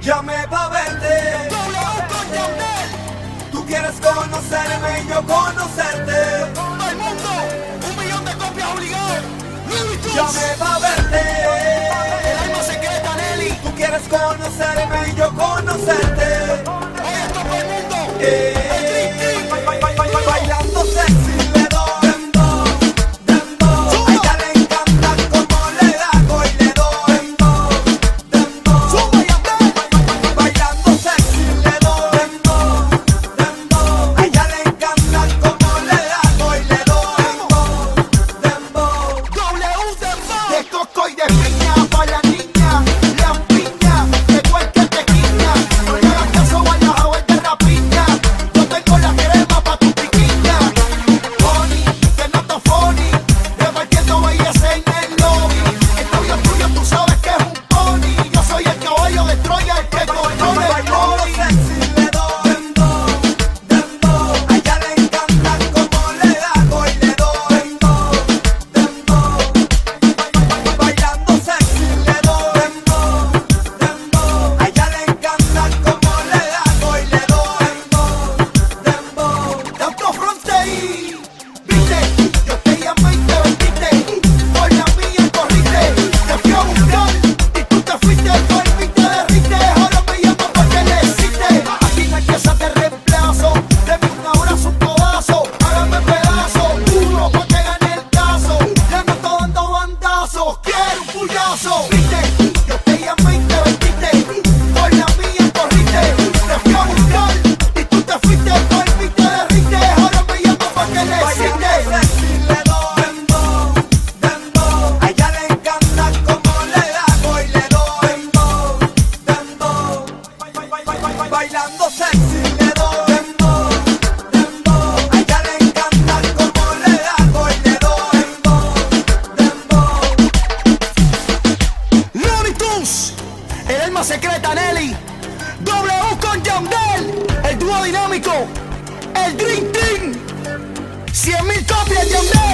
Ya me va a verte. Tú quieres conocerme y yo conocerte. Todo el mundo, un millón de copias obligadas. Ya me va a verte. El alma secreta, Nelly. Tú quieres conocerme y yo conocerte. Todo el mundo. Eh. Bye. Wisin Yandel, el dúo dinámico, el Dream Team. 100 mil copias, Yandel.